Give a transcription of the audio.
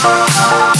Música